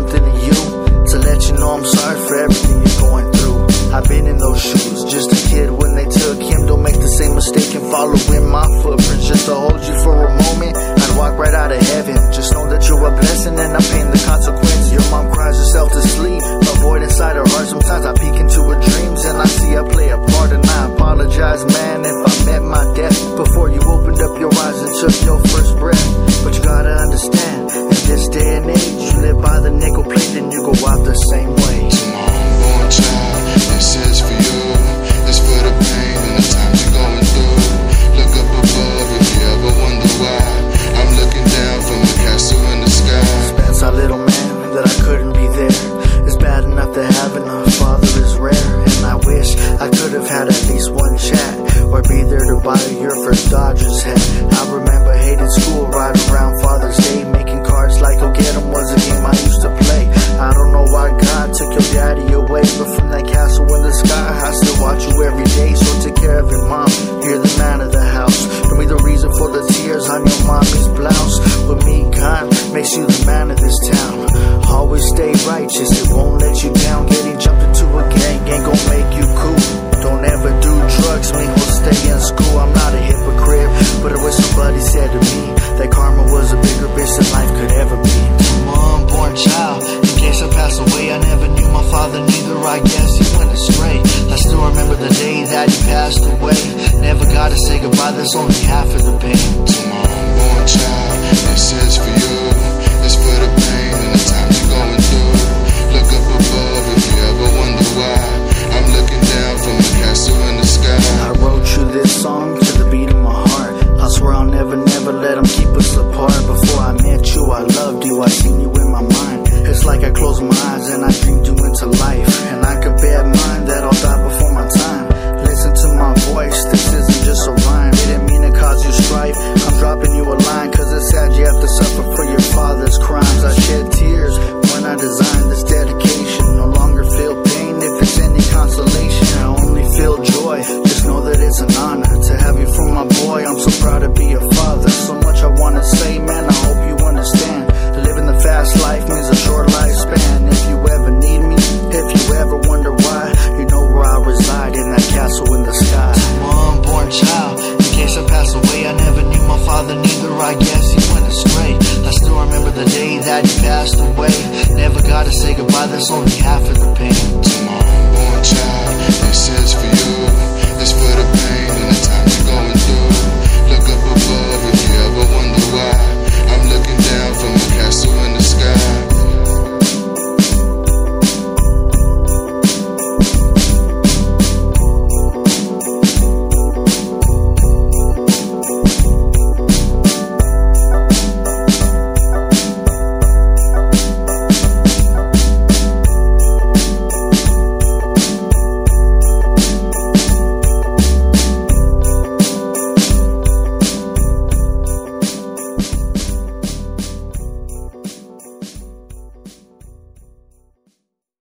something to you to let you know I'm sorry for everything you're going through. I've been in those shoes. Buy your first Dodger's head. away. Never gotta say goodbye, There's only half of the pain. Tomorrow, more child, this is for you. It's for the pain and the time you're going through. Look up above if you ever wonder why. I'm looking down from the castle in the sky. I wrote you this song to the beat of my heart. I swear I'll never, never let them keep us apart. Before I met you, I loved you, I seen you in my mind. It's like I closed my eyes and I dreamed you into life. And I could bear I guess he went astray. I still remember the day that he passed away. Never gotta say goodbye, that's only half of the pain. Tomorrow.